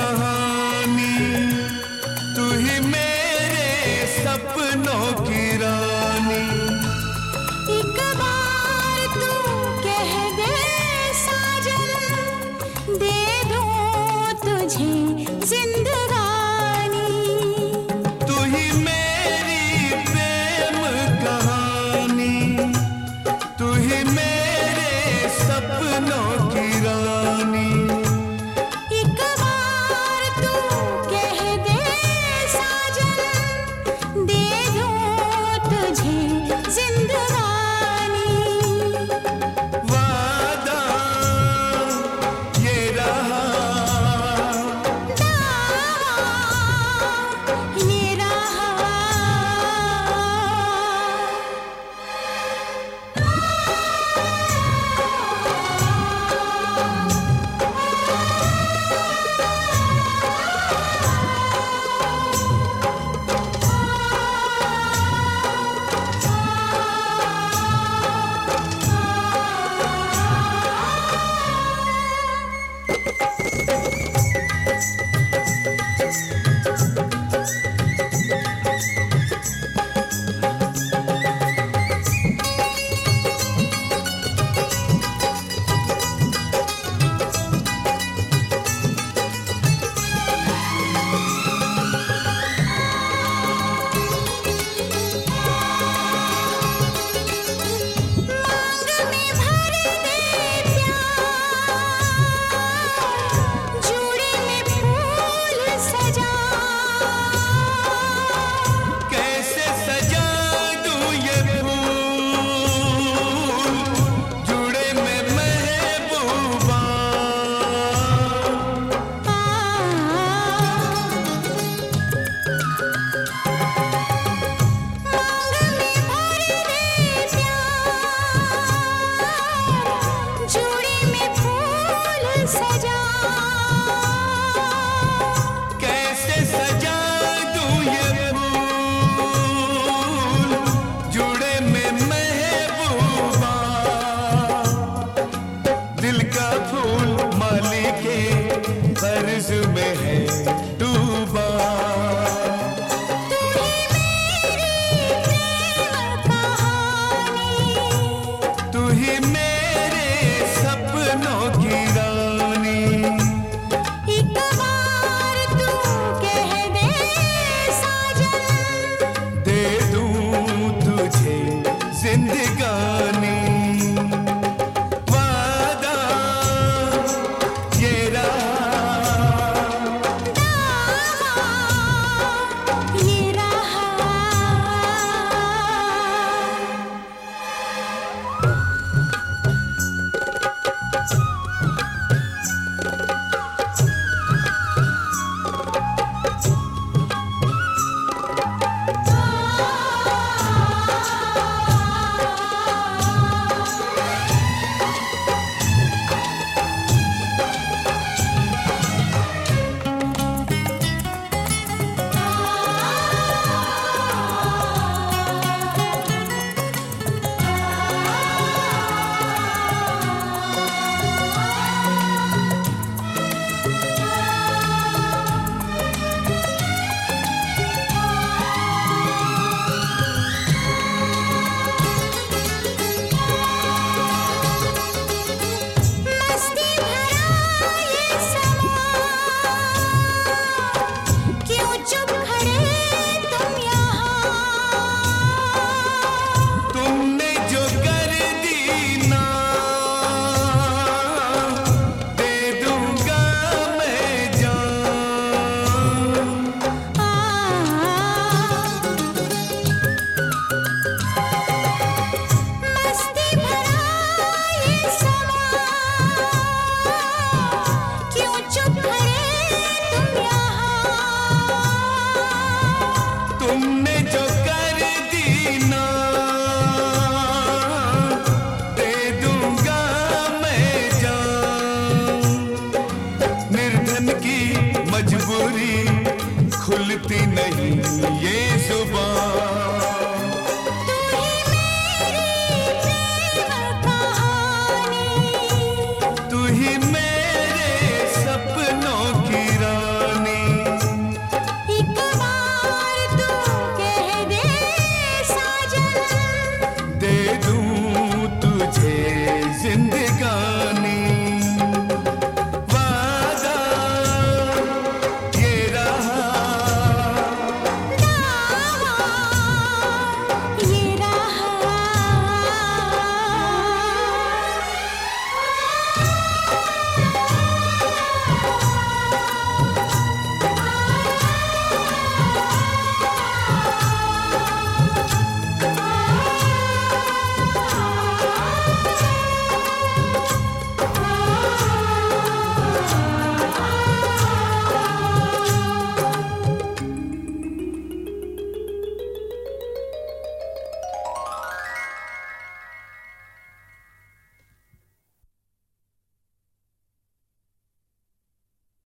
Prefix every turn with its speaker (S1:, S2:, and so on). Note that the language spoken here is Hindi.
S1: जहां தெந்துக खुलती नहीं ये ज़ुबान